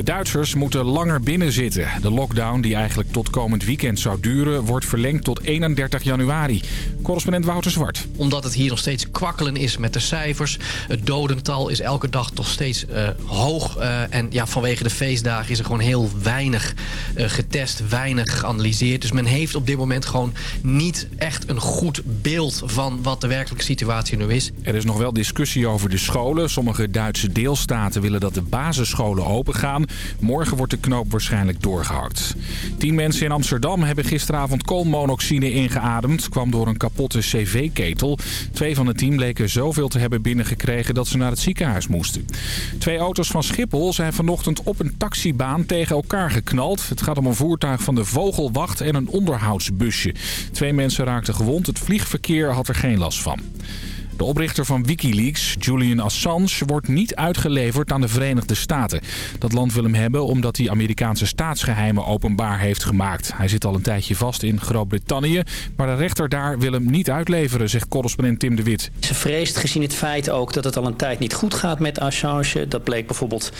De Duitsers moeten langer binnen zitten. De lockdown, die eigenlijk tot komend weekend zou duren, wordt verlengd tot 31 januari. Correspondent Wouter Zwart. Omdat het hier nog steeds kwakkelen is met de cijfers. Het dodental is elke dag toch steeds uh, hoog. Uh, en ja, vanwege de feestdagen is er gewoon heel weinig uh, getest, weinig geanalyseerd. Dus men heeft op dit moment gewoon niet echt een goed beeld van wat de werkelijke situatie nu is. Er is nog wel discussie over de scholen. Sommige Duitse deelstaten willen dat de basisscholen open gaan. Morgen wordt de knoop waarschijnlijk doorgehakt. Tien mensen in Amsterdam hebben gisteravond koolmonoxide ingeademd. kwam door een kapotte cv-ketel. Twee van het team leken zoveel te hebben binnengekregen dat ze naar het ziekenhuis moesten. Twee auto's van Schiphol zijn vanochtend op een taxibaan tegen elkaar geknald. Het gaat om een voertuig van de Vogelwacht en een onderhoudsbusje. Twee mensen raakten gewond. Het vliegverkeer had er geen last van. De oprichter van Wikileaks, Julian Assange, wordt niet uitgeleverd aan de Verenigde Staten. Dat land wil hem hebben omdat hij Amerikaanse staatsgeheimen openbaar heeft gemaakt. Hij zit al een tijdje vast in Groot-Brittannië, maar de rechter daar wil hem niet uitleveren, zegt correspondent Tim de Wit. Ze vreest gezien het feit ook dat het al een tijd niet goed gaat met Assange. Dat bleek bijvoorbeeld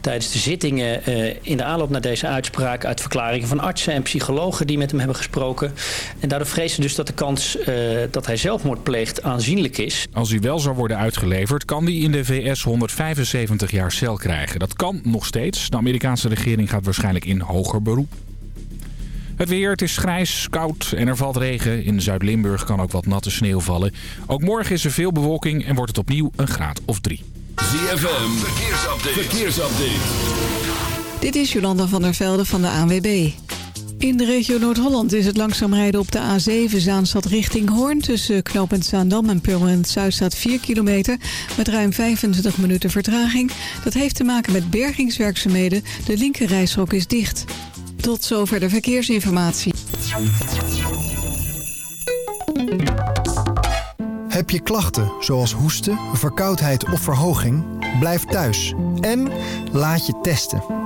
tijdens de zittingen uh, in de aanloop naar deze uitspraak uit verklaringen van artsen en psychologen die met hem hebben gesproken. En daardoor vreest ze dus dat de kans uh, dat hij zelfmoord pleegt aanzienlijk is. Als hij wel zou worden uitgeleverd, kan hij in de VS 175 jaar cel krijgen. Dat kan nog steeds. De Amerikaanse regering gaat waarschijnlijk in hoger beroep. Het weer, het is grijs, koud en er valt regen. In Zuid-Limburg kan ook wat natte sneeuw vallen. Ook morgen is er veel bewolking en wordt het opnieuw een graad of drie. ZFM, verkeersupdate. verkeersupdate. Dit is Jolanda van der Velde van de ANWB. In de regio Noord-Holland is het langzaam rijden op de A7 Zaanstad richting Hoorn... tussen knooppunt Zaandam en Purmerend Zuid staat 4 kilometer... met ruim 25 minuten vertraging. Dat heeft te maken met bergingswerkzaamheden. De linkerrijstrook is dicht. Tot zover de verkeersinformatie. Heb je klachten zoals hoesten, verkoudheid of verhoging? Blijf thuis en laat je testen.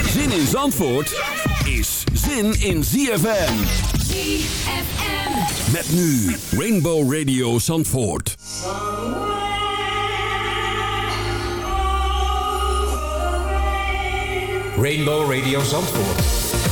Zin in Zandvoort is zin in ZFM. ZFM. Met nu Rainbow Radio Zandvoort. Rainbow Radio Zandvoort.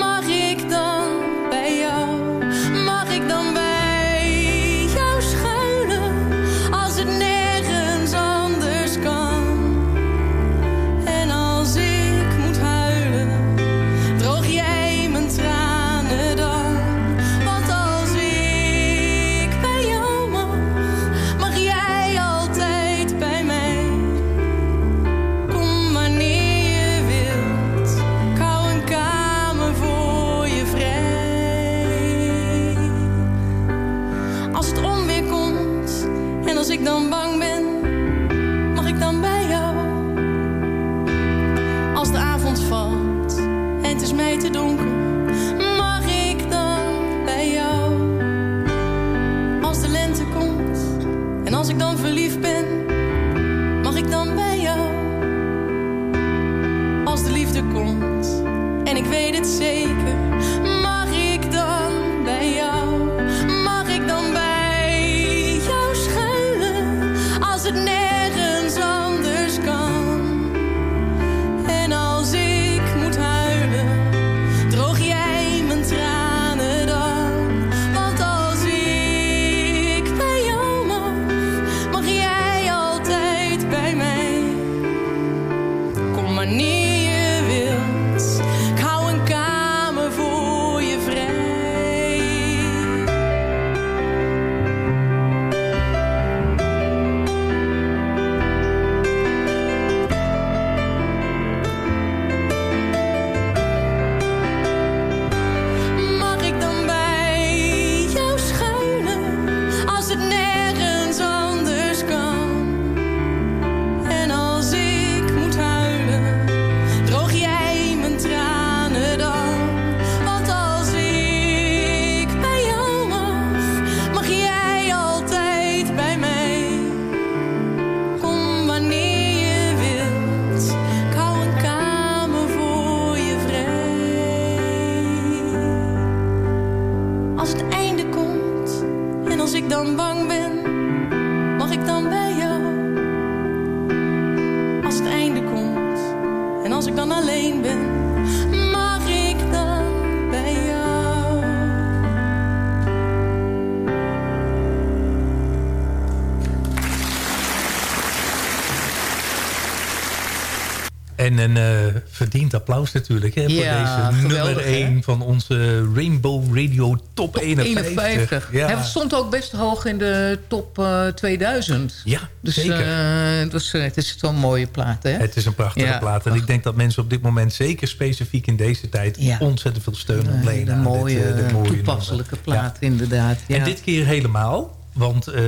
verdiend applaus natuurlijk hè, Ja, voor deze geweldig, nummer hè? 1 van onze Rainbow Radio Top 51. 51. Ja, Hij stond ook best hoog in de top eh, 2000. ja Dus zeker. eh, het, was, eh, het is zo'n mooie plaat, hè? Het is een prachtige Ja, plaat. En ik denk dat mensen op dit moment, zeker specifiek in deze tijd... Ja. ontzettend veel steun Een ontlenen aan mooie, dit, eh, mooie toepasselijke nummer. plaat, inderdaad. Ja. En dit keer helemaal. Want eh,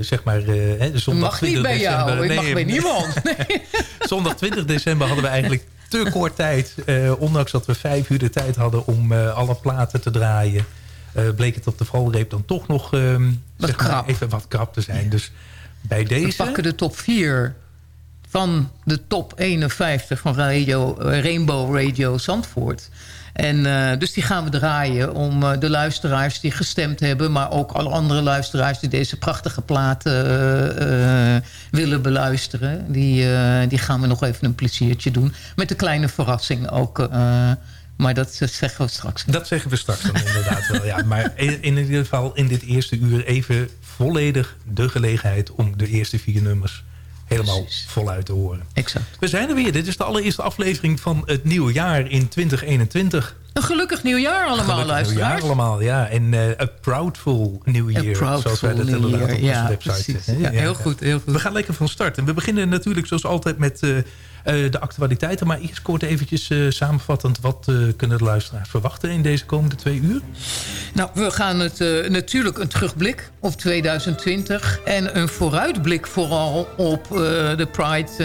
zeg maar, eh, de zondag mag niet 20 bij jou, december... ik mag bij niemand. Nee. Zondag 20 december hadden we eigenlijk te kort tijd. eh, ondanks dat we vijf uur de tijd hadden om eh, alle platen te draaien... eh, bleek het op de valreep dan toch nog ehm, Wat zeg maar, even wat krap te zijn. Dus bij We deze... pakken de top 4 van de top 51 van radio, Rainbow Radio Zandvoort. En eh, dus die gaan we draaien om eh, de luisteraars die gestemd hebben... maar ook alle andere luisteraars die deze prachtige platen eh, willen beluisteren. Die, die gaan we nog even een pleziertje doen. Met een kleine verrassing ook. maar dat zeggen we straks. Dat zeggen we straks dan inderdaad wel. Ja. Maar in ieder geval in dit eerste uur even volledig de gelegenheid... om de eerste vier nummers helemaal voluit te horen. Exact. We zijn er weer. Dit is de allereerste aflevering van het nieuwe jaar in 2021. Een gelukkig nieuwjaar allemaal, Gelukkig luisteraars. nieuwjaar allemaal, ja. En eh a proudful new year, proudful zoals wij dat inderdaad year, op onze ja, website zetten. Ja, heel goed, heel goed. We gaan lekker van start. En we beginnen natuurlijk zoals altijd met eh, eh, de actualiteiten. Maar eerst kort eventjes samenvattend. Wat kunnen de luisteraars verwachten in deze komende twee uur? Nou, we gaan het natuurlijk een terugblik op 2020... en een vooruitblik vooral op de Pride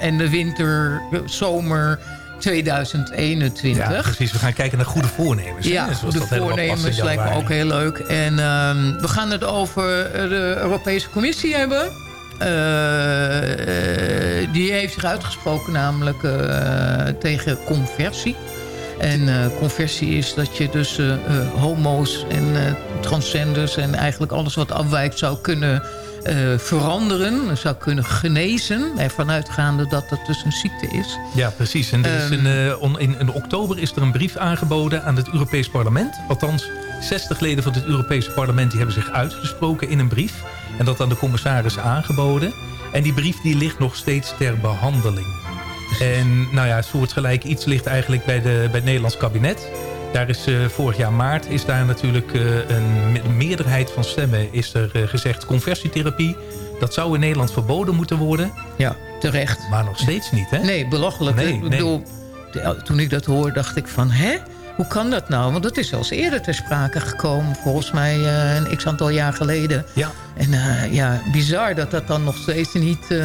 en de winter, zomer 2021. Ja, precies. We gaan kijken naar goede voornemens. Ja, zoals de dat helemaal past in voornemens lijkt me ook heel leuk. En ehm, we gaan het over de Europese Commissie hebben. Eh, eh, die heeft zich uitgesproken namelijk eh, tegen conversie. En conversie is dat je dus homo's en transgenders... en eigenlijk alles wat afwijkt zou kunnen eh, veranderen. Zou kunnen genezen. Ervan uitgaande dat dat dus een ziekte is. Ja, precies. En er is Ehm, een, eh, on- in, in oktober is er een brief aangeboden aan het Europees Parlement. Althans, 60 leden van het Europese parlement die hebben zich uitgesproken in een brief. En dat aan de commissaris aangeboden. En die brief die ligt nog steeds ter behandeling. En nou ja, soortgelijk iets ligt eigenlijk bij, de, bij het Nederlands kabinet. Daar is eh, vorig jaar maart is daar natuurlijk eh, een me- meerderheid van stemmen is er eh, gezegd conversietherapie. Dat zou in Nederland verboden moeten worden. Ja, terecht. Maar nog steeds niet, hè? Nee, belachelijk. Nee, ik nee. bedoel, de- toen ik dat hoorde, dacht ik van... hè? Hoe kan dat nou? Want dat is zelfs eerder ter sprake gekomen. Volgens mij eh, een x-aantal jaar geleden. Ja. En eh, ja, bizar dat dat dan nog steeds niet eh,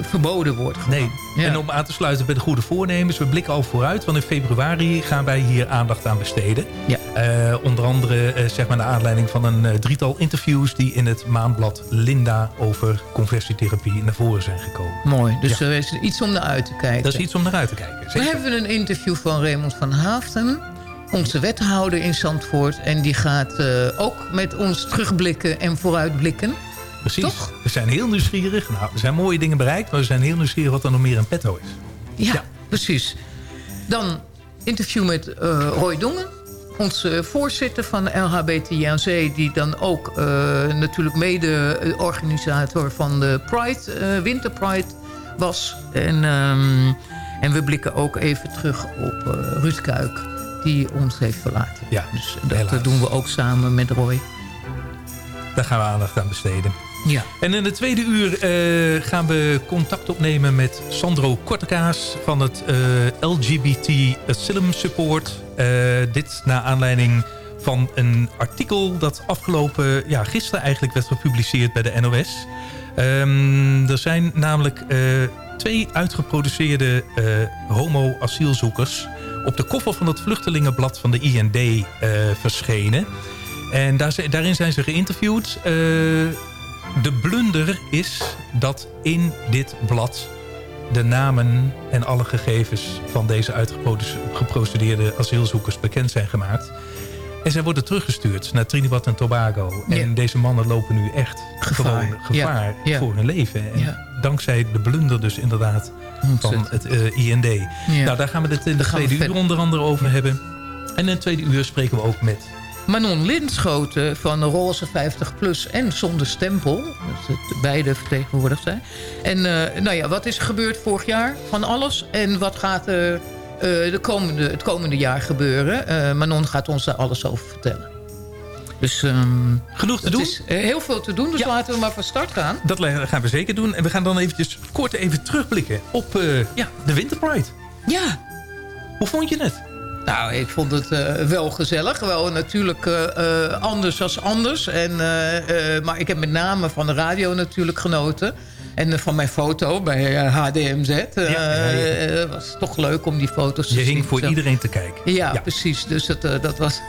verboden wordt. gewoon. Nee, Ja. en om aan te sluiten bij de goede voornemens... we blikken al vooruit, want in februari gaan wij hier aandacht aan besteden. Ja. Eh, onder andere eh, zeg maar naar aanleiding van een eh, drietal interviews... die in het maandblad Linda over conversietherapie naar voren zijn gekomen. Mooi, dus Ja. er is iets om naar uit te kijken. Dat is iets om naar uit te kijken. We hebben een interview van Raymond van Haafden, onze wethouder in Zandvoort. En die gaat ook met ons terugblikken en vooruitblikken. Precies. Toch? We zijn heel nieuwsgierig. Nou, er zijn mooie dingen bereikt... maar we zijn heel nieuwsgierig wat er nog meer in petto is. Ja, precies. Dan interview met Roy Dongen. Onze voorzitter van LHBTJC... die dan ook eh, natuurlijk mede-organisator van de Pride, eh, Winter Pride was. En, ehm, en we blikken ook even terug op eh Ruud Kuik... die ons heeft verlaten. Ja, Dus dat helaas. eh, doen we ook samen met Roy. Daar gaan we aandacht aan besteden. Ja. En in de tweede uur eh, gaan we contact opnemen met Sandro Kortekaas van het eh, LGBT Asylum Support. Eh, dit naar aanleiding van een artikel dat afgelopen, ja, gisteren eigenlijk werd gepubliceerd bij de NOS. Ehm, er zijn namelijk eh, twee uitgeproduceerde eh, homo-asielzoekers op de koffer van het vluchtelingenblad van de IND verschenen. En daar, daarin zijn ze geïnterviewd. De blunder is dat in dit blad de namen en alle gegevens van deze uitgeprocedeerde asielzoekers bekend zijn gemaakt. En zij worden teruggestuurd naar Trinidad en Tobago. En deze mannen lopen nu echt Gevaar. gewoon gevaar voor hun leven. En dankzij de blunder dus inderdaad van het eh, IND. Nou, daar gaan we het in de tweede uur onder andere over hebben. En in het tweede uur spreken we ook met Manon Linschoten van Roze 50 Plus en Zonder Stempel. Dat het beide vertegenwoordigd zijn. En eh, nou ja, wat is er gebeurd vorig jaar? Van alles. En wat gaat er eh, de komende, het komende jaar gebeuren? Eh, Manon gaat ons daar alles over vertellen. Dus ehm, genoeg te doen. is eh, heel veel te doen, dus laten we maar van start gaan. Dat gaan we zeker doen. En we gaan dan eventjes kort even terugblikken op eh, ja, de Winter Pride. Ja. Hoe vond je het? Nou, ik vond het eh, wel gezellig. Wel natuurlijk eh, eh, anders als anders. En, maar ik heb met name van de radio natuurlijk genoten. En eh, van mijn foto bij eh, HDMZ. Eh, ja, ja. eh, was toch leuk om die foto's te Je zien. hing voor Zo. iedereen te kijken. Ja, precies. Dus het, eh, dat was,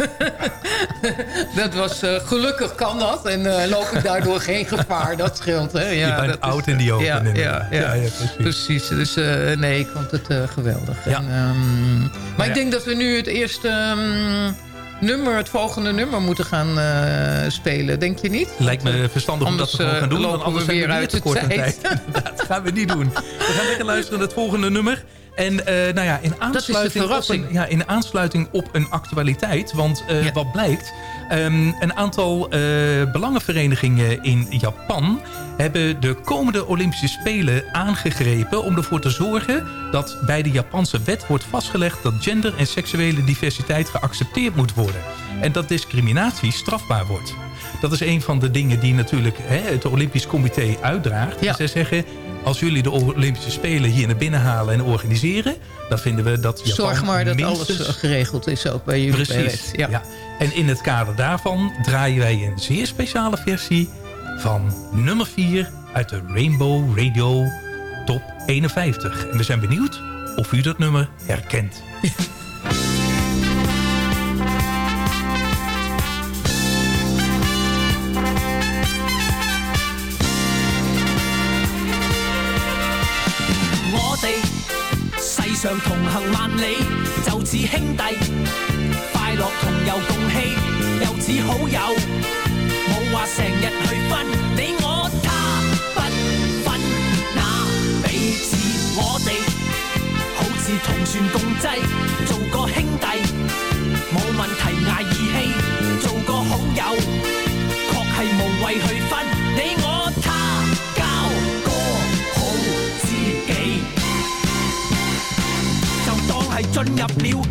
dat was eh, gelukkig kan dat. En eh, loop ik daardoor geen gevaar. Dat scheelt. Hè? Ja, Je bent dat is- oud in die open, Ja, ja, ja. Ja, ja, precies. precies. Dus eh, nee, ik vond het eh, geweldig. Ja. En, ehm, maar ja. ik denk dat we nu het eerste ehm, nummer, het volgende nummer moeten gaan eh, spelen. Denk je niet? Lijkt me verstandig om dat te eh, gaan doen. Want anders we zijn weer we uit aan tijd. Inderdaad, gaan we niet doen. We gaan lekker luisteren naar het volgende nummer. En eh, nou ja, in aansluiting, op een, ja, in aansluiting op een actualiteit. Want Ja. wat blijkt... Ehm, een aantal eh, belangenverenigingen in Japan hebben de komende Olympische Spelen aangegrepen... om ervoor te zorgen dat bij de Japanse wet wordt vastgelegd... dat gender en seksuele diversiteit geaccepteerd moet worden. En dat discriminatie strafbaar wordt. Dat is een van de dingen die natuurlijk hè, het Olympisch Comité uitdraagt. Ja. Zij zeggen, als jullie de Olympische Spelen hier naar binnen halen en organiseren... dan vinden we dat Japan Zorg maar dat minstens... alles geregeld is ook bij jullie. Precies, ja. En in het kader daarvan draaien wij een zeer speciale versie... van nummer 4 uit de Rainbow Radio Top 51. En we zijn benieuwd of u dat nummer herkent. 常同行万里，就似兄弟，快乐同游共戏，又似好友，冇话成日去分，你我他不分，那彼此我哋好似同船共济，做个。your blue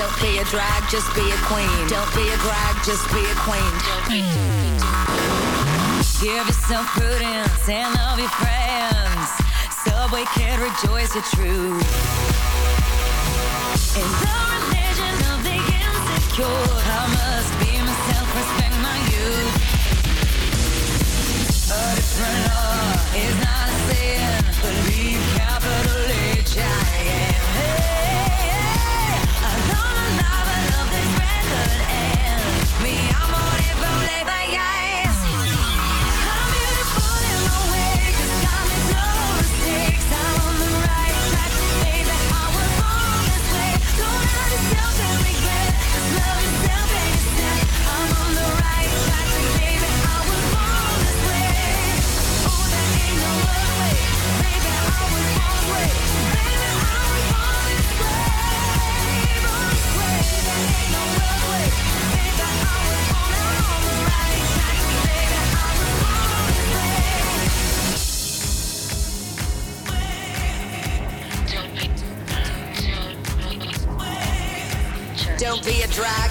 Don't be a drag, just be a queen. Don't be a drag, just be a queen. Give yourself prudence and love your friends. Subway kid, rejoice your truth. In the religion of the insecure, I must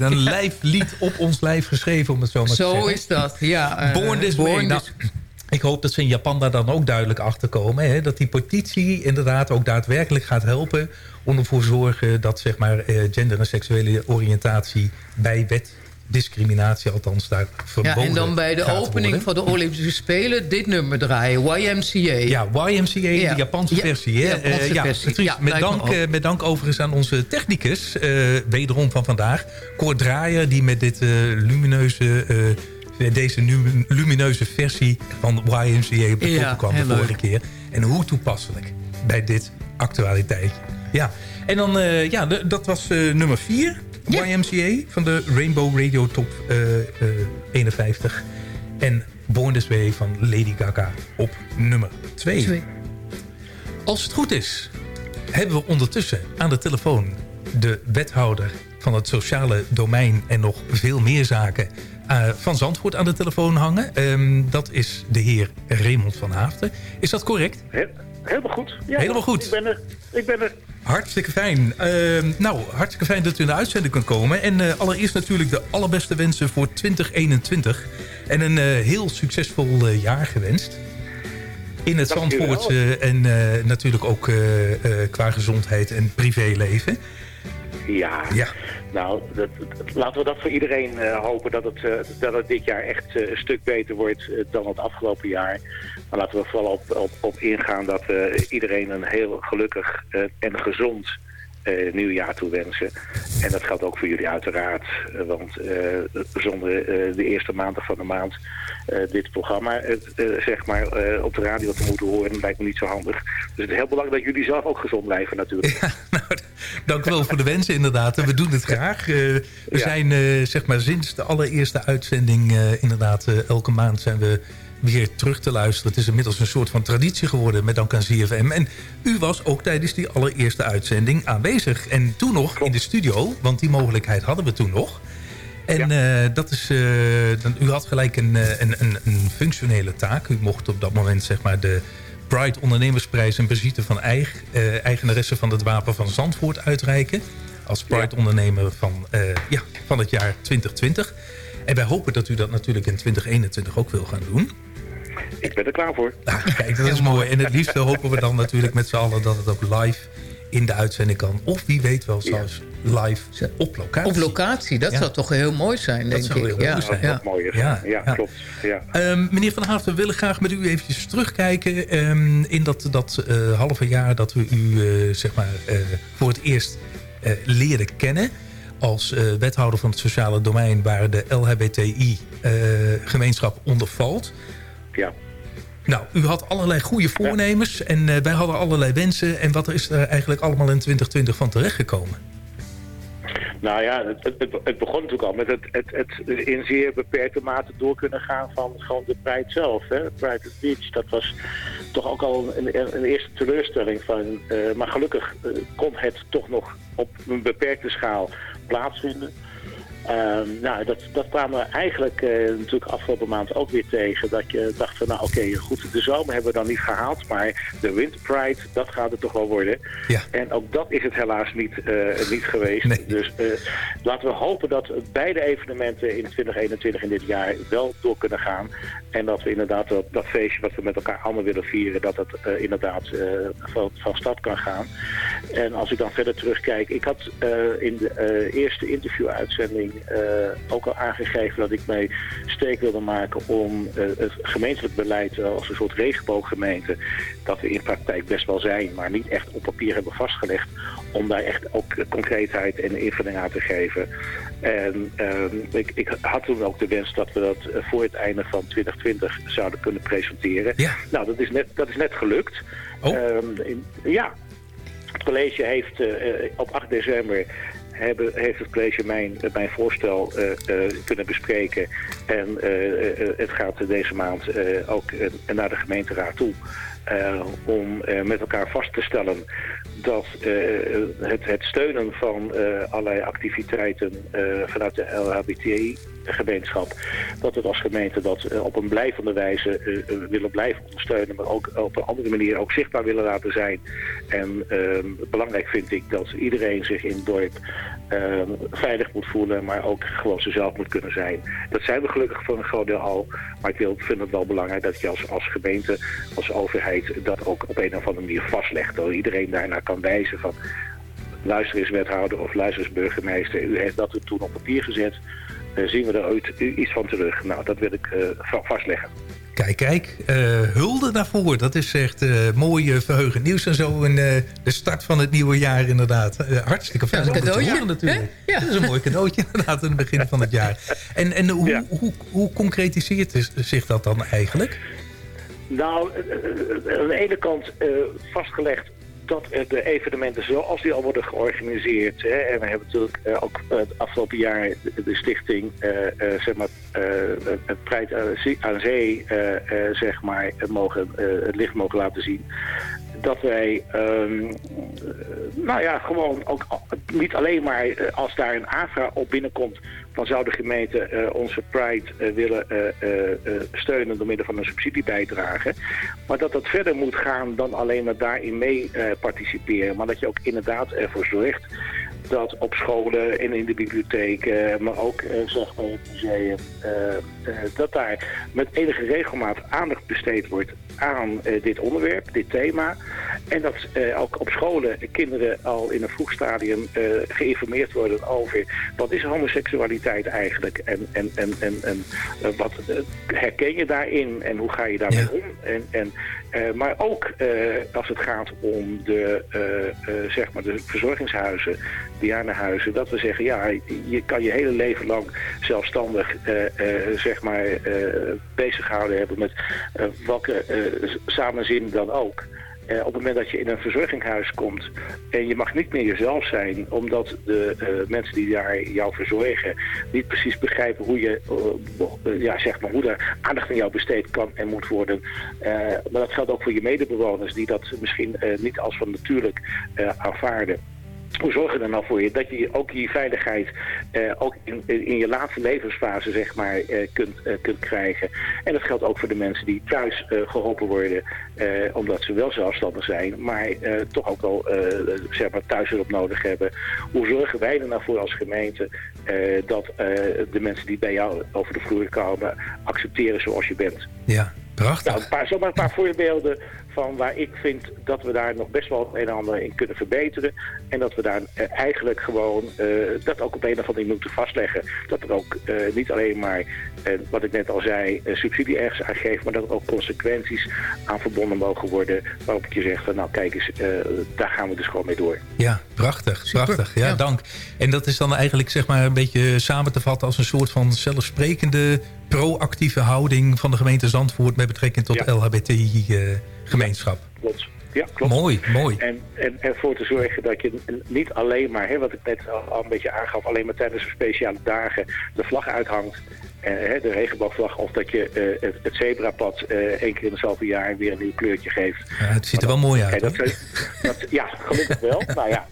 een lijflied op ons lijf geschreven, om het zo maar te Zo zeggen. is dat, ja. eh, Born this way. Born Nou, this- ik hoop dat ze in Japan daar dan ook duidelijk achter komen. Hè? Dat die petitie inderdaad ook daadwerkelijk gaat helpen... om ervoor te zorgen dat zeg maar, eh, gender- en seksuele oriëntatie... bij wet discriminatie althans daar Ja, verboden en dan bij de opening worden. van de Olympische Spelen dit nummer draaien. YMCA. Ja, YMCA, Ja. de Japanse Ja, versie. Hè? Japanse Eh, ja, versie. Ja, met, me dank, eh, met dank overigens aan onze technicus, eh, wederom van vandaag. Cor Draaier, die met dit lumineuze... deze nu- lumineuze versie van YMCA betrokken Ja, kwam de vorige leuk. keer. En hoe toepasselijk bij dit actualiteit. Ja, en dan, ja, de- dat was nummer 4. YMCA van de Rainbow Radio Top eh, eh, 51. En Born This Way van Lady Gaga op nummer 2. Als het goed is, hebben we ondertussen aan de telefoon... de wethouder van het sociale domein en nog veel meer zaken... eh, van Zandvoort aan de telefoon hangen. Ehm, dat is de heer Raymond van Haafden. Is dat correct? Helemaal goed. Ja, Helemaal goed. Ik ben er. Ik ben er. Hartstikke fijn. Ehm, nou, hartstikke fijn dat u in de uitzending kunt komen. En eh, allereerst natuurlijk de allerbeste wensen voor 2021. En een eh, heel succesvol eh, jaar gewenst. In het Dank. Zandvoortse en natuurlijk ook qua gezondheid en privéleven. Ja, nou, dat, laten we dat voor iedereen eh, hopen dat het, eh, dat het dit jaar echt eh, een stuk beter wordt dan het afgelopen jaar. Maar laten we vooral op, op, op ingaan dat iedereen een heel gelukkig en gezond eh, nieuwjaar toewensen. En dat geldt ook voor jullie uiteraard. eh, want eh, zonder de eerste maandag van de maand dit programma zeg maar, op de radio te moeten horen lijkt me niet zo handig. Dus het is heel belangrijk dat jullie zelf ook gezond blijven natuurlijk. Dank u wel voor de wensen inderdaad. We doen het graag. We Ja. zijn zeg maar sinds de allereerste uitzending inderdaad elke maand zijn we weer terug te luisteren. Het is inmiddels een soort van traditie geworden met dank aan ZFM. En u was ook tijdens die allereerste uitzending aanwezig. En toen nog in de studio, want die mogelijkheid hadden we toen nog. En eh, dat is, eh, dan, u had gelijk een, eh, een, een, een functionele taak. U mocht op dat moment zeg maar de Pride Ondernemersprijs en Brigitte van eh, eigenaresse van het Wapen van Zandvoort, uitreiken. Als Pride ondernemer van, ja, van het jaar 2020. En wij hopen dat u dat natuurlijk in 2021 ook wil gaan doen. Ik ben er klaar voor. Ah, kijk, dat is mooi. En het liefste hopen we dan natuurlijk met z'n allen dat het ook live in de uitzending kan. Of wie weet wel zelfs live op locatie. Op locatie, dat Ja. zou toch heel mooi zijn, Dat denk zou ik. heel ja, mooi zijn. ja. Mooier. Ja, Ja, ja. klopt. Ja. Ehm, meneer Van Haafd, we willen graag met u eventjes terugkijken... ehm, in dat, dat eh, halve jaar dat we u eh, zeg maar, eh, voor het eerst eh, leren kennen... als eh, wethouder van het sociale domein... waar de LHBTI-gemeenschap onder valt. Ja. Nou, u had allerlei goede voornemens en eh, wij hadden allerlei wensen. En wat is er eigenlijk allemaal in 2020 van terechtgekomen? Nou ja, het, het, het begon natuurlijk al met het, het, het in zeer beperkte mate door kunnen gaan van gewoon de Pride zelf. Hè. Pride at Beach, dat was toch ook al een, een eerste teleurstelling van. eh, maar gelukkig eh, kon het toch nog op een beperkte schaal plaatsvinden. Ehm, nou, dat, dat kwamen we eigenlijk eh, natuurlijk afgelopen maand ook weer tegen. Dat je dacht van, nou oké, goed, de zomer hebben we dan niet gehaald. Maar de Winter Pride, dat gaat het toch wel worden. Ja. En ook dat is het helaas niet, eh, niet geweest. Dus eh, laten we hopen dat beide evenementen in 2021 in dit jaar wel door kunnen gaan. En dat we inderdaad dat, dat feestje wat we met elkaar allemaal willen vieren, dat eh, inderdaad van, van start kan gaan. En als ik dan verder terugkijk, ik had in de eerste interviewuitzending ook al aangegeven dat ik mij steek wilde maken om eh, het gemeentelijk beleid eh, als een soort regenbooggemeente, dat we in praktijk best wel zijn, maar niet echt op papier hebben vastgelegd, om daar echt ook concreetheid en invulling aan te geven. En ehm, ik, ik had toen ook de wens dat we dat eh, voor het einde van 2020 zouden kunnen presenteren. Nou, dat is net, dat is net gelukt. Ehm, in- ja, het college heeft eh, eh, op 8 december hebben, heeft het college mijn, eh, mijn voorstel eh, eh, kunnen bespreken. En het gaat deze maand ook naar de gemeenteraad toe. om met elkaar vast te stellen dat het, het steunen van allerlei activiteiten vanuit de LHBTI-gemeenschap, dat we als gemeente dat eh, op een blijvende wijze eh, eh, willen blijven ondersteunen, maar ook op een andere manier ook zichtbaar willen laten zijn. En ehm, belangrijk vind ik dat iedereen zich in het dorp ehm, veilig moet voelen, maar ook gewoon zichzelf moet kunnen zijn. Dat zijn we gelukkig voor een groot deel al, maar ik vind het wel belangrijk dat je als, als gemeente, als overheid, dat ook op een of andere manier vastlegt. Dat iedereen daarnaar kan wijzen van luister eens wethouder of luister eens burgemeester. U heeft dat toen op papier gezet. Eh, zien we er ooit iets van terug? Nou, dat wil ik eh, va- vastleggen. Kijk, kijk, eh, hulde daarvoor. Dat is echt eh mooi verheugend nieuws en zo. En eh, de start van het nieuwe jaar inderdaad. Hartstikke fijn Ja, een cadeautje, natuurlijk. Ja. Dat is een mooi cadeautje inderdaad in het begin van het jaar. En, en hoe, hoe, hoe concretiseert is- zich dat dan eigenlijk? Nou, aan de ene kant eh, vastgelegd dat de evenementen zoals die al worden georganiseerd. Hè, en we hebben natuurlijk eh, ook eh, het afgelopen jaar de, stichting, zeg maar, het Pride aan Zee, zeg maar, mogen, eh, het licht mogen laten zien. Dat wij, ehm, eh, nou ja, gewoon ook niet alleen maar als daar een AVRA op binnenkomt, dan zou de gemeente eh, onze Pride eh, willen eh, steunen door middel van een subsidiebijdrage. Maar dat dat verder moet gaan dan alleen maar daarin mee participeren. Maar dat je ook inderdaad ervoor zorgt dat op scholen en in de bibliotheek, eh, maar ook eh, zeg maar in het museum, eh, eh, dat daar met enige regelmaat aandacht besteed wordt aan dit onderwerp, dit thema. En dat ook op scholen kinderen al in een vroeg stadium geïnformeerd worden over wat is homoseksualiteit eigenlijk en, en, en, en, en wat herken je daarin en hoe ga je daarmee om. En, en, eh, maar ook eh, als het gaat om de, eh, zeg maar de verzorgingshuizen, Dianahuizen, dat we zeggen ja, je kan je hele leven lang zelfstandig zeg maar eh, bezighouden hebben met welke samenzin dan ook. Eh, op het moment dat je in een verzorgingshuis komt en je mag niet meer jezelf zijn, omdat de eh, mensen die daar jou verzorgen niet precies begrijpen hoe je, eh, ja, zeg maar, hoe er aandacht aan jou besteed kan en moet worden. Maar dat geldt ook voor je medebewoners die dat misschien niet als van natuurlijk aanvaarden. Hoe zorg je er nou voor je dat je ook die veiligheid eh, ook in, in je laatste levensfase zeg maar eh, kunt, eh, kunt krijgen. En dat geldt ook voor de mensen die thuis eh, geholpen worden omdat ze wel zelfstandig zijn, maar toch ook wel zeg maar thuishulp nodig hebben. Hoe zorgen wij er nou voor als gemeente dat de mensen die bij jou over de vloer komen accepteren zoals je bent? Ja, prachtig. Nou, een paar, zomaar een paar voorbeelden van waar ik vind dat we daar nog best wel het een en ander in kunnen verbeteren. En dat we daar eh, eigenlijk gewoon eh, dat ook op een of andere manier moeten vastleggen. Dat er ook eh, niet alleen maar, wat ik net al zei, subsidie ergens aan geeft, maar dat er ook consequenties aan verbonden mogen worden. Waarop je zegt van nou kijk eens, eh, daar gaan we dus gewoon mee door. Ja, prachtig. prachtig. Ja, dank. En dat is dan eigenlijk zeg maar een beetje samen te vatten als een soort van zelfsprekende proactieve houding van de gemeente Zandvoort met betrekking tot LHBTI-gemeenschap. Klopt. Ja, klopt. Mooi, mooi. En, en ervoor te zorgen dat je niet alleen maar, hè, wat ik net al, een beetje aangaf, alleen maar tijdens speciale dagen de vlag uithangt. eh, hè, de regenboogvlag, of dat je eh, het, het zebrapad eh één keer in het zoveel jaar weer een nieuw kleurtje geeft. Ja, het ziet er wel mooi uit. Dat zijn, dat, ja, gelukkig wel. nou ja.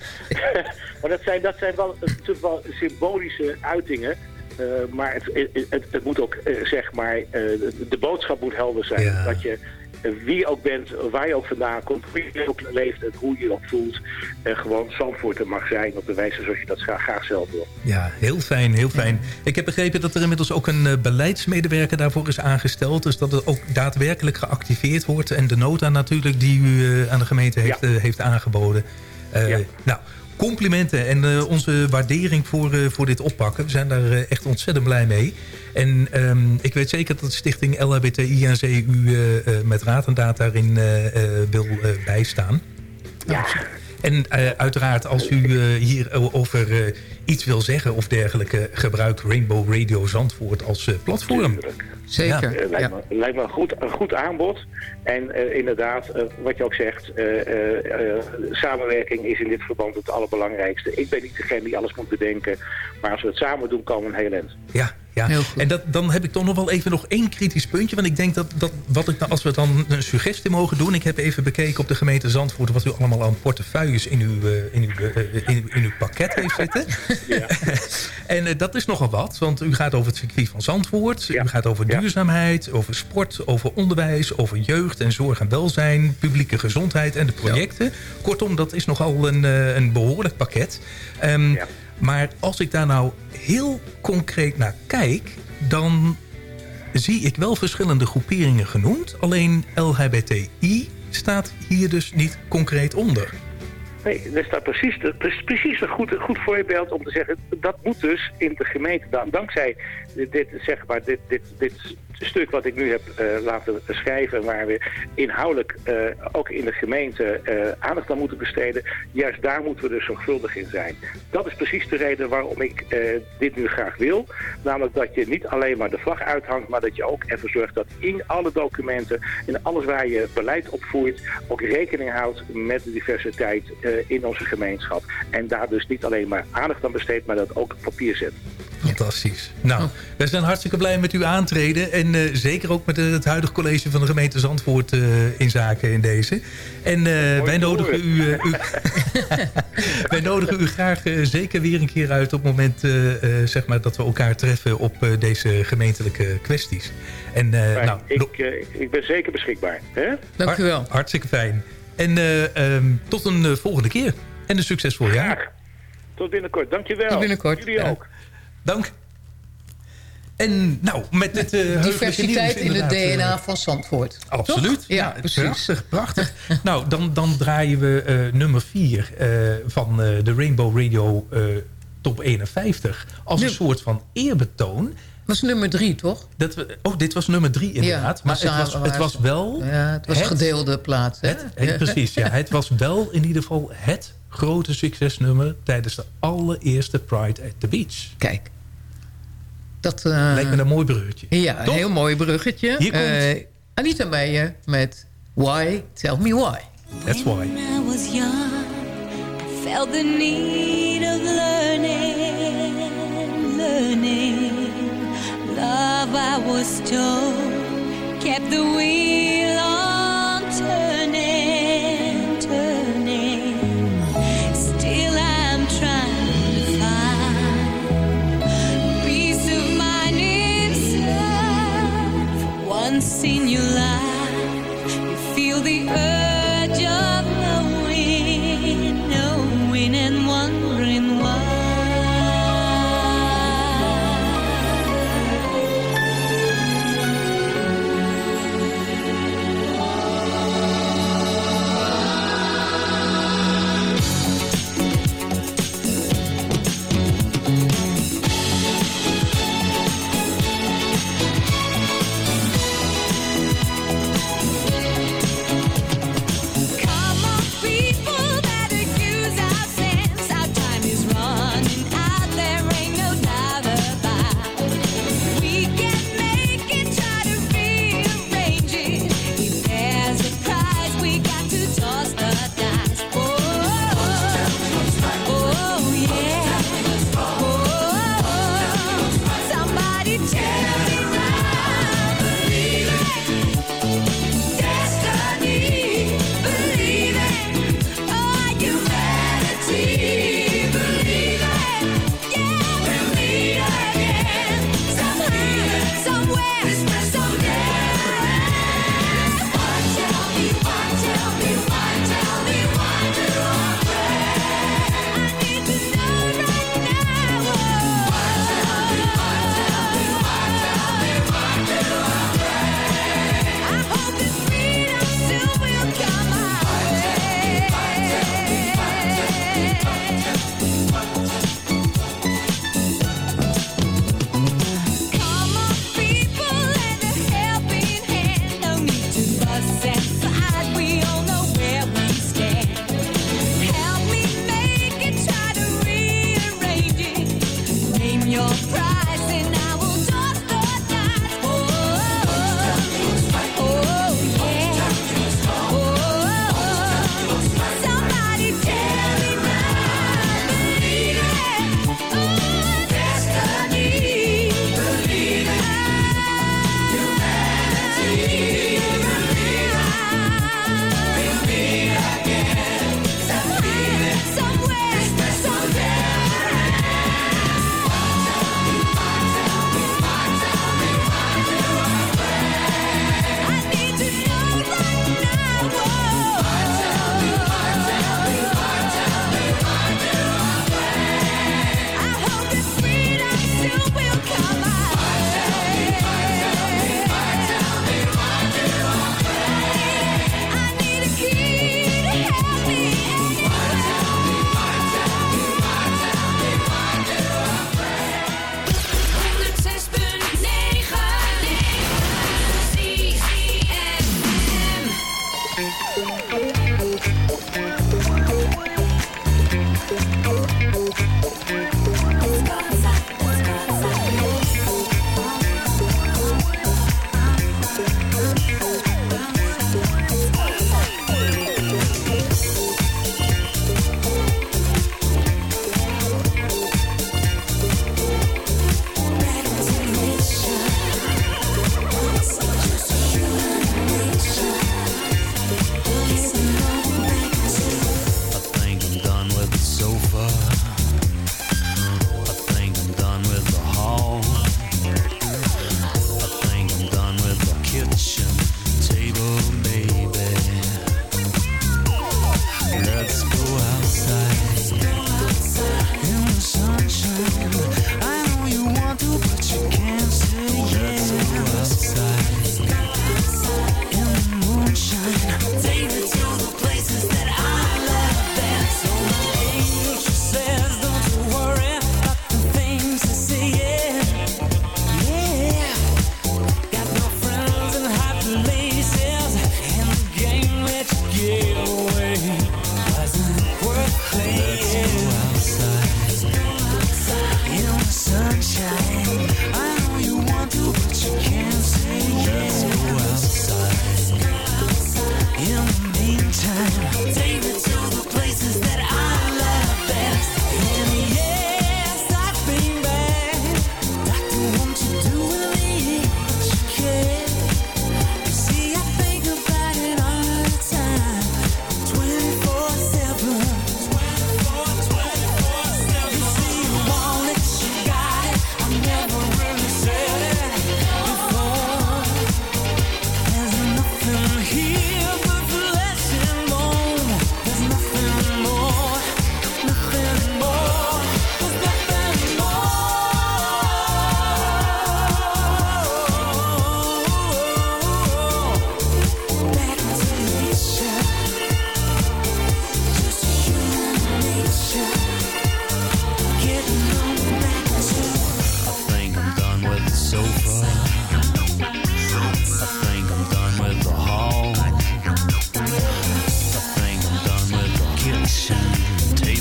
maar dat zijn, dat zijn wel, natuurlijk wel symbolische uitingen. eh, maar het, het, het, het moet ook, zeg maar, de, boodschap moet helder zijn. Ja. Dat je wie je ook bent, waar je ook vandaan komt, hoe je ook leeft en hoe je je ook voelt. En gewoon Zandvoorter mag zijn op de wijze zoals je dat graag, graag zelf wil. Ja, heel fijn, heel fijn. Ik heb begrepen dat er inmiddels ook een eh, beleidsmedewerker daarvoor is aangesteld. Dus dat het ook daadwerkelijk geactiveerd wordt. En de nota natuurlijk die u eh, aan de gemeente heeft, eh, heeft aangeboden. Eh, Nou, complimenten en eh, onze waardering voor, eh, voor dit oppakken. We zijn daar eh, echt ontzettend blij mee. En ehm, ik weet zeker dat de stichting LHBTI en u eh, met raad en daad daarin wil bijstaan. Ja. En eh, uiteraard als u eh, hierover eh, iets wil zeggen of dergelijke... gebruik Rainbow Radio Zandvoort als eh, platform. Zeker. Eh, lijkt, me, lijkt me een goed, een goed aanbod. En eh, inderdaad, wat je ook zegt, eh, eh, eh, samenwerking is in dit verband het allerbelangrijkste. Ik ben niet degene die alles moet bedenken, maar als we het samen doen, komen we een heel eind. Ja, ja. en dat, dan heb ik toch nog wel even nog één kritisch puntje. Want ik denk dat, dat wat ik, nou- als we dan een suggestie mogen doen... ik heb even bekeken op de gemeente Zandvoort... wat u allemaal aan portefeuilles in uw, eh, in uw, eh, in, in uw pakket heeft zitten. en eh, dat is nogal wat. Want u gaat over het circuit van Zandvoort. U gaat over duurzaamheid, over sport, over onderwijs... over jeugd en zorg en welzijn... publieke gezondheid en de projecten. Kortom, dat is nogal een, eh, een behoorlijk pakket. Ehm, Maar als ik daar nou heel concreet naar kijk... dan zie ik wel verschillende groeperingen genoemd. Alleen LHBTI staat hier dus niet concreet onder. Nee, er staat precies, de- pre- precies een goed, goed voorbeeld om te zeggen, dat moet dus in de gemeente. Dan, dankzij dit, zeg maar, dit, dit, dit stuk wat ik nu heb eh, laten schrijven, waar we inhoudelijk eh, ook in de gemeente eh, aandacht aan moeten besteden, juist daar moeten we dus zorgvuldig in zijn. Dat is precies de reden waarom ik dit nu graag wil. Namelijk dat je niet alleen maar de vlag uithangt, maar dat je ook ervoor zorgt dat in alle documenten, in alles waar je beleid opvoert, ook rekening houdt met de diversiteit in onze gemeenschap. En daar dus niet alleen maar aandacht aan besteedt, maar dat ook op papier zet. Fantastisch. Nou, wij zijn hartstikke blij met uw aantreden. En eh, zeker ook met het huidige college van de gemeente Zandvoort eh, in zaken in deze. En eh, wij, nodigen u, eh, u, wij nodigen u graag zeker weer een keer uit... op het moment eh, eh, zeg maar, dat we elkaar treffen op eh, deze gemeentelijke kwesties. En, eh, nou, ik, ik ben zeker beschikbaar. Hè? Dank u wel. Hartstikke fijn. En eh, ehm, tot een volgende keer. En een succesvol jaar. Tot binnenkort. Dankjewel. Tot binnenkort. Jullie ook. Dank. En nou, met dit... eh, Diversiteit nieuws, in het DNA eh, van Zandvoort. Absoluut. Toch? Ja, precies. Prachtig, prachtig. nou, dan, dan draaien we eh, nummer 4 van de Rainbow Radio Top 51. Als een soort van eerbetoon. Dat is nummer 3, toch? Dat we, oh, dit was nummer 3 inderdaad. Ja, maar het was, het was wel... Ja, het was gedeelde plaats. Hè? Het- precies, ja. Het was wel in ieder geval het grote succesnummer... tijdens de allereerste Pride at the Beach. Kijk. Dat, eh, Lijkt me een mooi bruggetje. Ja, een heel mooi bruggetje. Hier komt- Eh, Anita Meijer met Why, Tell Me Why. That's why. When I was young, I felt the need of learning, learning. Love, I was told, kept the wheel on seen you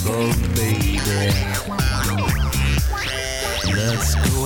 Oh, baby. Let's go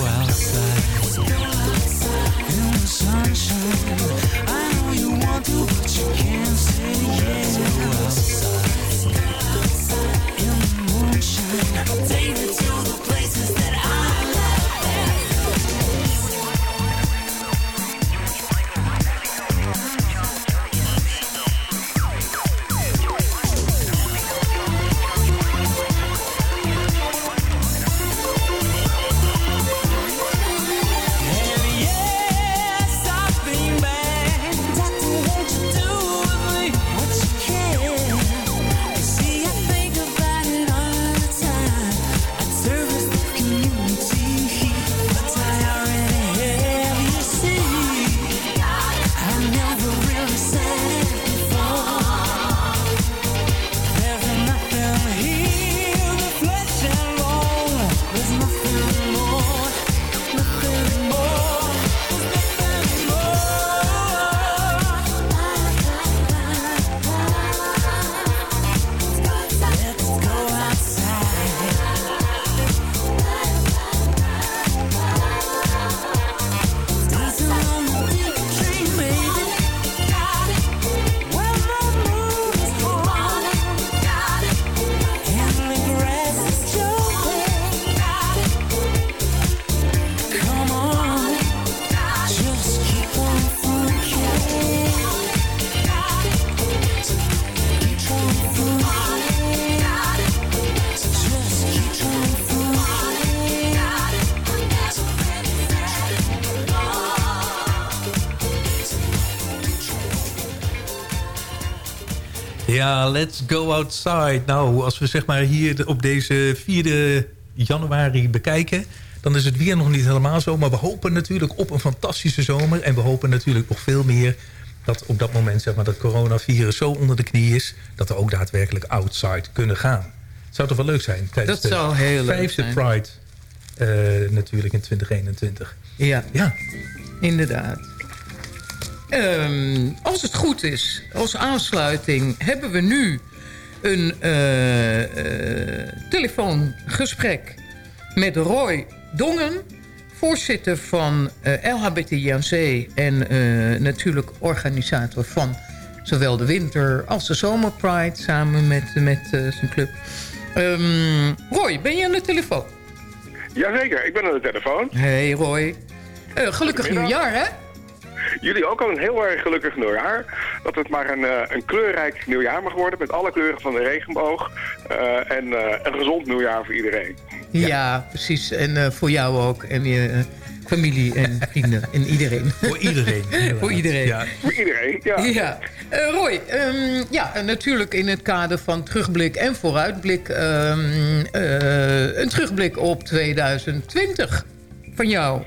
Ja, let's go outside. Nou, als we zeg maar hier de- op deze 4 januari bekijken... dan is het weer nog niet helemaal zo. Maar we hopen natuurlijk op een fantastische zomer. En we hopen natuurlijk nog veel meer... dat op dat moment zeg maar, dat coronavirus zo onder de knie is... dat we ook daadwerkelijk outside kunnen gaan. Het zou toch wel leuk zijn tijdens Dat zou heel de leuk vijfde zijn. Pride... eh, natuurlijk in 2021. Ja, ja. inderdaad. Ehm, als het goed is, als aansluiting hebben we nu een eh, eh, telefoongesprek met Roy Dongen, voorzitter van LHBTINC en natuurlijk organisator van zowel de winter als de zomerpride samen met, met zijn club. Ehm, Roy, ben je aan de telefoon? Jazeker, ik ben aan de telefoon. Hey Roy. Gelukkig nieuwjaar, hè? Jullie ook al een heel erg gelukkig nieuwjaar. Dat het maar een, eh, een kleurrijk nieuwjaar mag worden met alle kleuren van de regenboog. Eh, en eh, een gezond nieuwjaar voor iedereen. Ja, precies. En eh, voor jou ook. En je familie en vrienden. En iedereen. Voor iedereen. voor iedereen. Ja. Voor iedereen, ja. Ja. Roy, ehm, ja, natuurlijk in het kader van terugblik en vooruitblik... ehm, eh, een terugblik op 2020 van jou.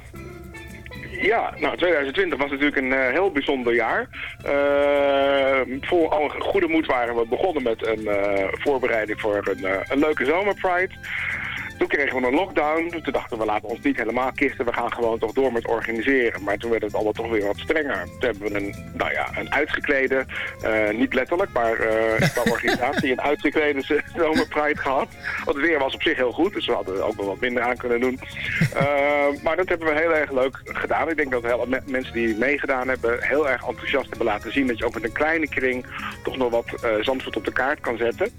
Ja, nou 2020 was natuurlijk een eh, heel bijzonder jaar. Eh, vol alle goede moed waren we begonnen met een eh, voorbereiding voor een, een leuke zomerpride. Toen kregen we een lockdown. Toen dachten we, laten we ons niet helemaal kisten. We gaan gewoon toch door met organiseren. Maar toen werd het allemaal toch weer wat strenger. Toen hebben we een, nou ja, een uitgeklede, eh, niet letterlijk, maar eh qua organisatie, een uitgeklede zomerpride gehad. Want het weer was op zich heel goed, dus we hadden er ook wel wat minder aan kunnen doen. Eh, maar dat hebben we heel erg leuk gedaan. Ik denk dat heel, me- mensen die meegedaan hebben heel erg enthousiast hebben laten zien dat je ook met een kleine kring toch nog wat Zandvoort op de kaart kan zetten.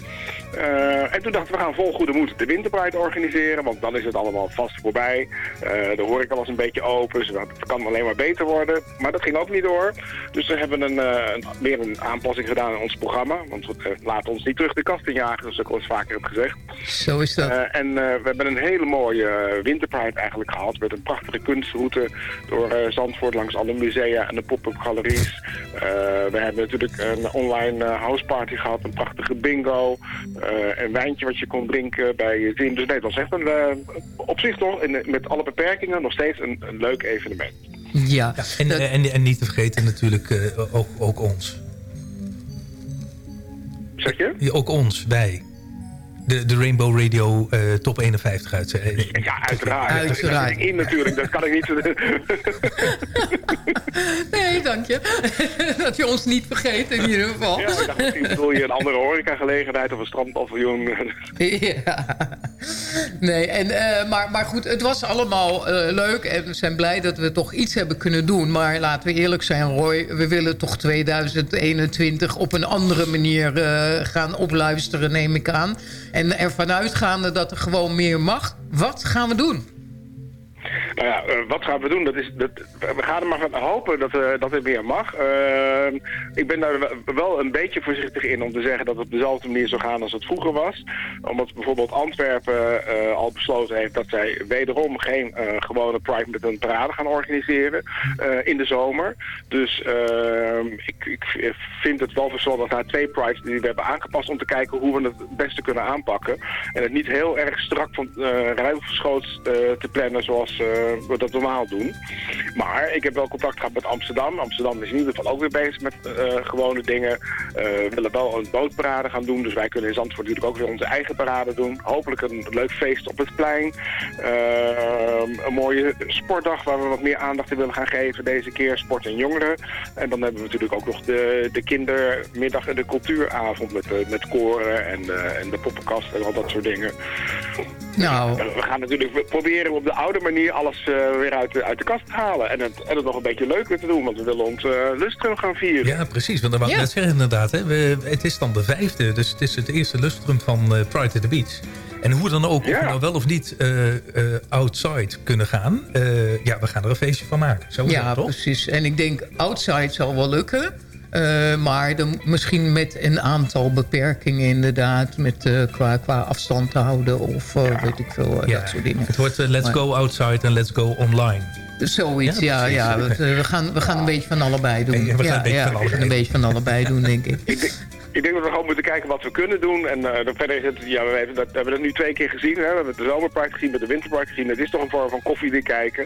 En toen dachten we, we gaan vol goede moed de Winterpride organiseren, want dan is het allemaal vast voorbij. Eh, de horeca was een beetje open, dus het kan alleen maar beter worden. Maar dat ging ook niet door. Dus we hebben een, eh, een, weer een aanpassing gedaan in ons programma. Want we eh, laten ons niet terug de kast injagen, zoals ik al eens vaker heb gezegd. Zo is dat. En we hebben een hele mooie winterpride eigenlijk gehad. Met een prachtige kunstroute door Zandvoort langs alle musea en de pop-up galeries. We hebben natuurlijk een online houseparty gehad. Een prachtige bingo. een wijntje wat je kon drinken bij je zin. Dus nee, het was echt een, eh, op zich toch, in- met alle beperkingen, nog steeds een, een leuk evenement. Ja. En, en, en niet te vergeten natuurlijk eh, ook, ook ons. Zeg je? Ja, ook ons, wij. De, de Rainbow Radio eh, Top 51 uit. eh, Ja, uiteraard. Uiteraard. In natuurlijk, dat kan ik niet... Nee, dank je. dat je ons niet vergeet in ieder geval. Ja, ik dacht, misschien bedoel je een andere horecagelegenheid of een strandpaviljoen. Ja. Nee, en, eh, maar, maar goed, het was allemaal eh, leuk. En we zijn blij dat we toch iets hebben kunnen doen. Maar laten we eerlijk zijn, Roy. We willen toch 2021 op een andere manier eh, gaan opluisteren, neem ik aan. En ervan uitgaande dat er gewoon meer mag. Wat gaan we doen? Nou ja, eh, wat gaan we doen? Dat is, dat, we gaan er maar van hopen dat, eh, dat het weer mag. Eh, ik ben daar wel- een beetje voorzichtig in om te zeggen dat het op dezelfde manier zou gaan als het vroeger was. Omdat bijvoorbeeld Antwerpen eh, al besloten heeft dat zij wederom geen gewone Pride met een parade gaan organiseren in de zomer. Dus eh, ik, ik vind het wel verstandig na twee Prides die we hebben aangepast om te kijken hoe we het het beste kunnen aanpakken. En het niet heel erg strak van uh, te plannen zoals we dat normaal doen. Maar ik heb wel contact gehad met Amsterdam. Amsterdam is in ieder geval ook weer bezig met eh, gewone dingen. Eh, we willen wel een bootparade gaan doen. Dus wij kunnen in Zandvoort natuurlijk ook weer onze eigen parade doen. Hopelijk een leuk feest op het plein. Eh, een mooie sportdag waar we wat meer aandacht aan willen gaan geven deze keer. Sport en jongeren. En dan hebben we natuurlijk ook nog de, de kindermiddag en de cultuuravond met, eh, met koren en, eh, en de poppenkast en al dat soort dingen. Nou, We gaan natuurlijk proberen op de oude manier alles eh, weer uit de, uit de kast te halen. En het, en het nog een beetje leuker te doen, want we willen ons eh lustrum gaan vieren. Ja, precies. Want dat wou ik Ja. net zeggen inderdaad. Hè. We, het is dan de vijfde, dus het is het eerste lustrum van eh, Pride at the Beach. En hoe dan ook, of we nou wel of niet eh, eh, outside kunnen gaan. eh, ja, we gaan er een feestje van maken. Zo is ja, dat, toch? precies. En ik denk, outside zal wel lukken. Eh, maar dan misschien met een aantal beperkingen inderdaad. Met, eh, qua, qua afstand te houden of eh, weet ik veel, Ja, dat soort dingen. Het wordt let's Maar- go outside en let's go online. Zoiets, Ja, ja. ja, precies. we, we gaan, we gaan een beetje van allebei doen. Ja, we gaan ja, een beetje ja, van allebei gaan een beetje van allebei doen, denk ik. Ik denk dat we gewoon moeten kijken wat we kunnen doen. En eh, dan verder is het, ja, we, weten dat, we hebben dat nu twee keer gezien. Hè? We hebben de zomerpark gezien, met de winterpark gezien. Het is toch een vorm van koffie kijken.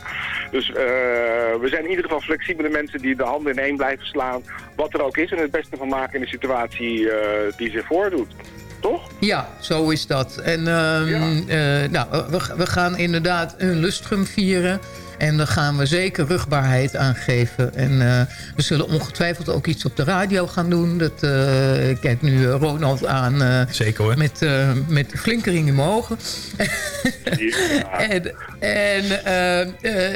Dus eh, we zijn in ieder geval flexibele mensen die de handen in één blijven slaan. Wat er ook is en het beste van maken in de situatie eh, die zich voordoet. Toch? Ja, zo is dat. En ehm, eh, nou, we, we gaan inderdaad een lustrum vieren. En daar gaan we zeker rugbaarheid aan geven. En eh, we zullen ongetwijfeld ook iets op de radio gaan doen. Dat eh, ik kijk nu eh, Ronald aan. eh, Zeker hoor. Met, eh met flinkering in mijn ogen. en en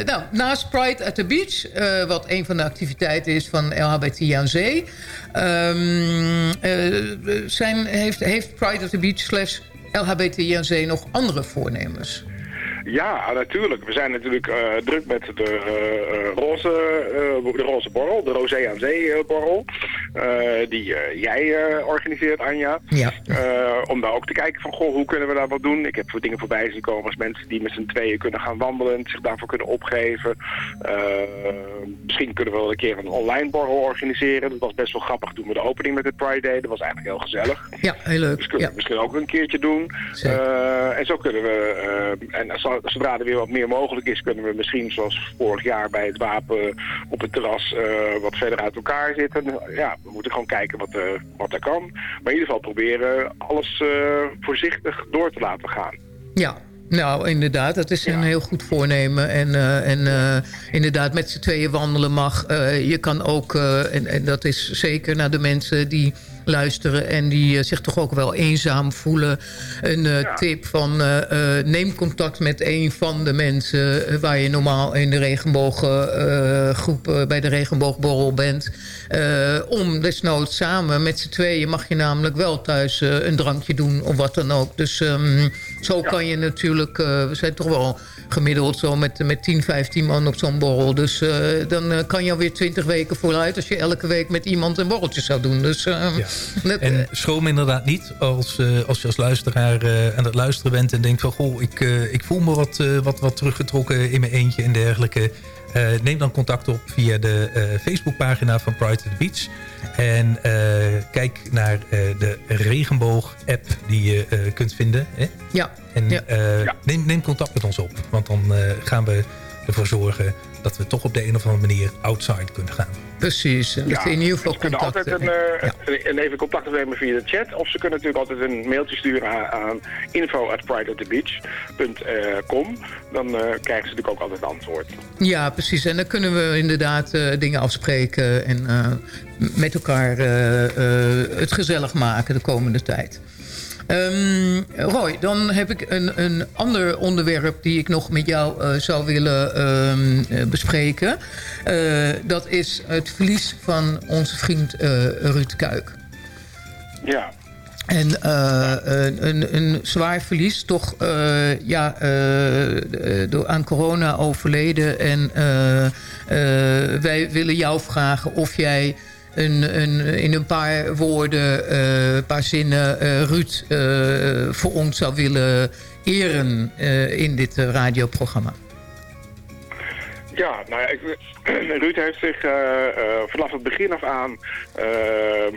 nou, naast Pride at the Beach, eh, wat een van de activiteiten is van LHBT aan Zee, ehm, eh, zijn, heeft, heeft Pride at the Beach slash LHBT aan Zee nog andere voornemens? Ja, natuurlijk. We zijn natuurlijk eh, druk met de, eh, eh, roze, de roze borrel, de Rosé aan Zee borrel. die jij organiseert, Anja. Ja. Om daar ook te kijken van, goh, hoe kunnen we daar wat doen? Ik heb voor dingen voorbij zien komen als mensen die met z'n tweeën kunnen gaan wandelen, zich daarvoor kunnen opgeven. Misschien kunnen we wel een keer een online borrel organiseren. Dat was best wel grappig toen we de opening met het Pride Day. Dat was eigenlijk heel gezellig. Ja, heel leuk. Dus kunnen we misschien ook een keertje doen. En zo kunnen we, en zo- zodra er weer wat meer mogelijk is, kunnen we misschien zoals vorig jaar bij het wapen op het terras eh, wat verder uit elkaar zitten. Ja, we moeten gewoon kijken wat, eh, wat er kan. Maar in ieder geval proberen alles eh, voorzichtig door te laten gaan. Ja, nou inderdaad, dat is een heel goed voornemen. En, en inderdaad, met z'n tweeën wandelen mag. Je kan ook, en, en dat is zeker naar de mensen die luisteren... en die eh, zich toch ook wel eenzaam voelen. Een eh, tip van eh, neem contact met een van de mensen... waar je normaal in de regenbooggroep bij de regenboogborrel bent. Om desnoods samen met z'n tweeën mag je namelijk wel thuis een drankje doen of wat dan ook. Dus ehm, zo kan je natuurlijk... we zijn toch wel gemiddeld zo met, met 10, 15 man op zo'n borrel. Dus eh, dan eh, kan je alweer 20 weken vooruit... als je elke week met iemand een borreltje zou doen. Dus, ehm, dat- En schroom inderdaad niet als, eh, als je als luisteraar eh, aan het luisteren bent... en denkt van, goh, ik, eh, ik voel me wat, eh, wat, wat teruggetrokken in mijn eentje en dergelijke. Eh, neem dan contact op via de eh, Facebookpagina van Pride at the Beach. En eh, kijk naar eh, de regenboog-app die je eh, kunt vinden. Hè? Ja. En Ja. eh, Neem, neem contact met ons op. Want dan eh, gaan we ervoor zorgen dat we toch op de een of andere manier outside kunnen gaan. Precies, en dat in ieder geval Ze kunnen altijd een, eh, een- een even contact opnemen via de chat. Of ze kunnen natuurlijk altijd een mailtje sturen aan, aan info at prideatthebeach.com. Dan eh, krijgen ze natuurlijk ook altijd antwoord. Ja, precies. En dan kunnen we inderdaad eh, dingen afspreken en eh, met elkaar eh, eh, het gezellig maken de komende tijd. Ehm, Roy, dan heb ik een, een ander onderwerp die ik nog met jou eh, zou willen ehm, eh, bespreken. Eh, dat is het verlies van onze vriend Ruud Kuik. Ja. En een, een, een zwaar verlies, toch ja, door, aan corona overleden. En wij willen jou vragen of jij in een paar woorden, eh, een paar zinnen... eh, Ruud eh, voor ons zou willen eren eh, in dit eh, radioprogramma. Ja, nou ja, ik, Ruud heeft zich eh, eh, vanaf het begin af aan, eh,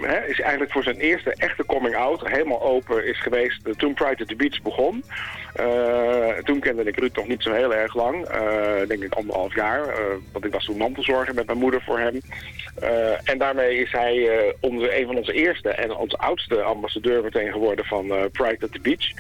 hè, is eigenlijk voor zijn eerste echte coming out helemaal open is geweest toen Pride at the Beach begon. Toen kende ik Ruud nog niet zo heel erg lang, denk ik anderhalf jaar, want ik was toen mantelzorger met mijn moeder voor hem. En daarmee is hij onze, een van onze eerste en onze oudste ambassadeur meteen geworden van Pride at the Beach.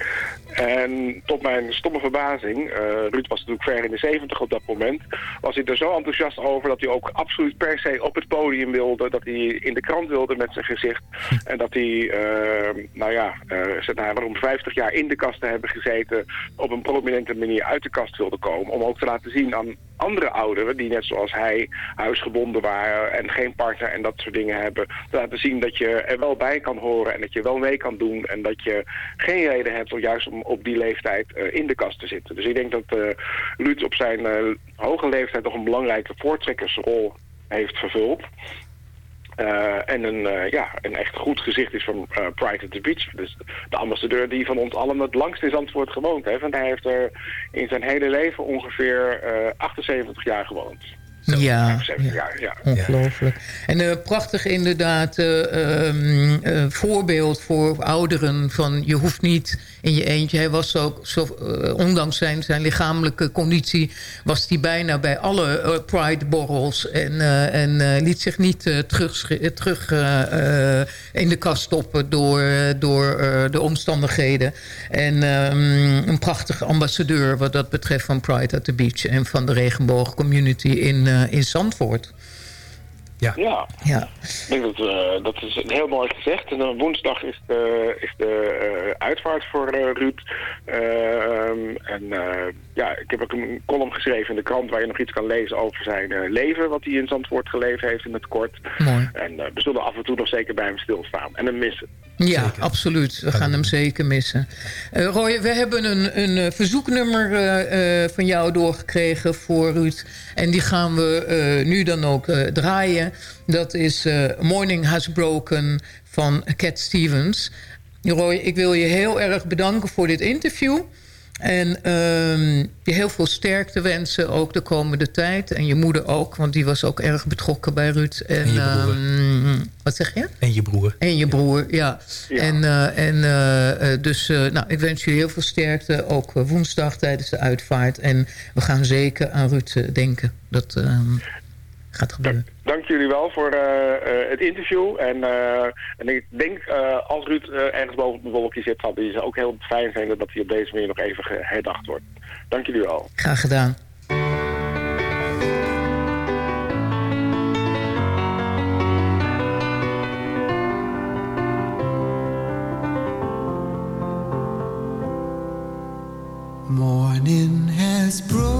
En tot mijn stomme verbazing, Ruud was natuurlijk ver in de zeventig op dat moment, was hij er zo enthousiast over dat hij ook absoluut per se op het podium wilde, dat hij in de krant wilde met zijn gezicht. En dat hij, eh, nou ja, eh zeg maar, waarom 50 jaar in de kast te hebben gezeten, op een prominente manier uit de kast wilde komen. Om ook te laten zien aan andere ouderen, die net zoals hij huisgebonden waren en geen partner en dat soort dingen hebben, te laten zien dat je er wel bij kan horen en dat je wel mee kan doen en dat je geen reden hebt om juist om op die leeftijd eh, in de kast te zitten. Dus ik denk dat eh Ruud op zijn eh, hoge leeftijd nog een belangrijke voortrekkersrol heeft vervuld. Eh, en een, eh, ja, een echt goed gezicht is van eh, Pride at the Beach. Dus de ambassadeur die van ons allen het langst in Zandvoort gewoond heeft. Want hij heeft er in zijn hele leven ongeveer eh 78 jaar gewoond. Ja, 75 jaar, ja. Ongelooflijk. En eh, prachtig inderdaad eh, voorbeeld voor ouderen van je hoeft niet in je eentje. Hij was ook, zo, ondanks zijn, zijn lichamelijke conditie, was hij bijna bij alle Pride-borrels. En, en liet zich niet terug, terug in de kast stoppen door, door de omstandigheden. En ehm, een prachtige ambassadeur wat dat betreft van Pride at the Beach en van de regenboogcommunity in, in Zandvoort. Ja. Ja. Ja. Ik denk dat, eh, dat is heel mooi gezegd. En dan woensdag is de, is de eh, uitvaart voor eh, Ruud. Ehm, en eh, ja, ik heb ook een column geschreven in de krant waar je nog iets kan lezen over zijn eh, leven. Wat hij in Zandvoort geleefd heeft in het kort. Mooi. En eh, we zullen af en toe nog zeker bij hem stilstaan. En hem missen. Ja, absoluut. We gaan hem zeker missen. Eh, Roy, we hebben een, een eh, verzoeknummer eh, van jou doorgekregen voor Ruud. En die gaan we nu dan ook draaien. Dat is Morning Has Broken van Cat Stevens. Roy, ik wil je heel erg bedanken voor dit interview. En ehm, je heel veel sterkte wensen, ook de komende tijd. En je moeder ook, want die was ook erg betrokken bij Ruud. En, En je broer. ehm, wat zeg je? En je broer. En je broer, ja. En, eh, en eh, eh, dus eh, nou, ik wens jullie heel veel sterkte. Ook woensdag tijdens de uitvaart. En we gaan zeker aan Ruud denken. Dat ehm, gaat gebeuren. Dank jullie wel voor eh, eh, het interview. En, eh, en ik denk, eh, als Ruud eh, ergens boven op een wolkje zit, zal hij ook heel fijn vinden dat hij op deze manier nog even herdacht wordt. Dank jullie wel. Graag gedaan. Morning has broken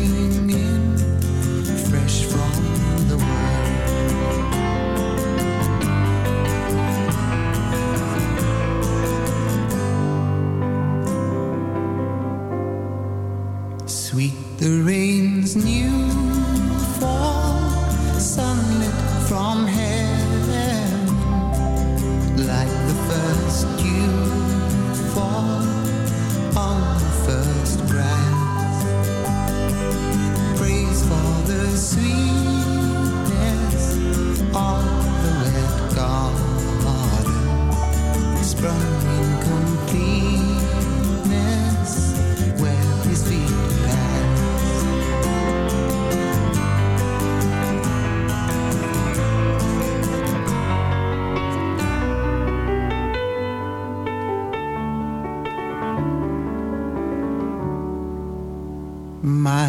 rain's new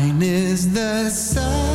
Mine is the sunlight,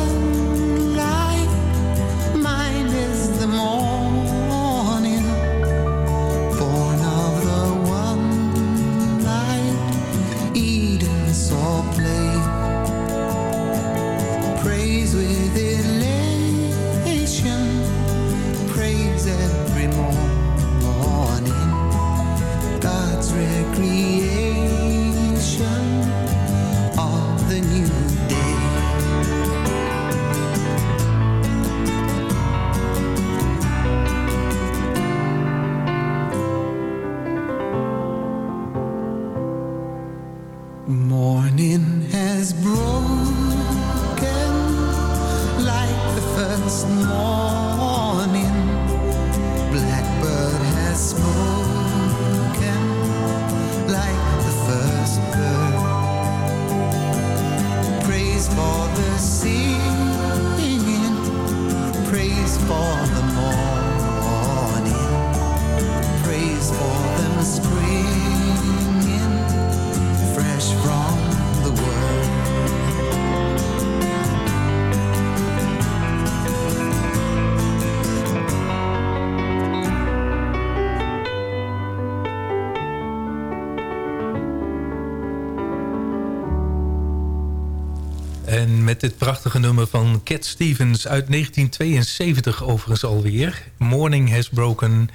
met dit prachtige nummer van Cat Stevens uit 1972 overigens alweer. Morning Has Broken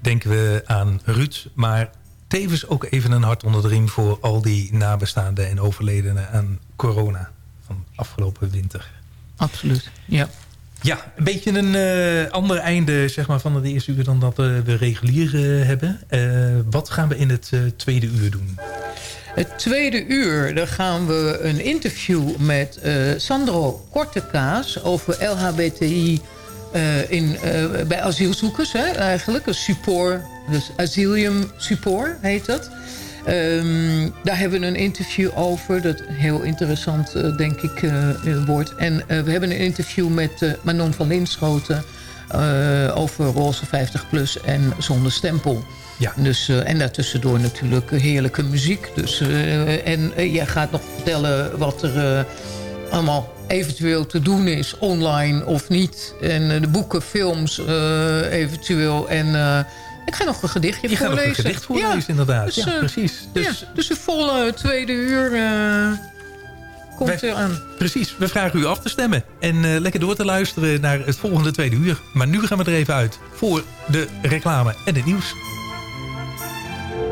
denken we aan Ruud. Maar tevens ook even een hart onder de riem voor al die nabestaanden en overledenen aan corona van afgelopen winter. Absoluut, ja. Ja, een beetje een eh, ander einde zeg maar, van het eerste uur dan dat eh, we regulier eh, hebben. Wat gaan we in het tweede uur doen? Het tweede uur, daar gaan we een interview met eh, Sandro Kortekaas over LHBTI eh, in, eh, bij asielzoekers. Hè, eigenlijk, een support, dus Asilium Support heet dat. Ehm, daar hebben we een interview over, dat heel interessant denk ik wordt. En we hebben een interview met Manon van Linschoten over Roze 50 Plus en Zonder Stempel. Ja. Dus, eh, en daartussendoor natuurlijk heerlijke muziek. Dus, eh, en eh, jij gaat nog vertellen wat er allemaal eventueel te doen is, online of niet. En de boeken, films eventueel. En ik ga nog een gedichtje Je voorlezen. een gedicht voorlezen, inderdaad. Dus, Ja, precies. Dus, Dus- dus de volle tweede uur komt Wij- eraan. Precies, we vragen u af te stemmen. En lekker door te luisteren naar het volgende tweede uur. Maar nu gaan we er even uit voor de reclame en het nieuws.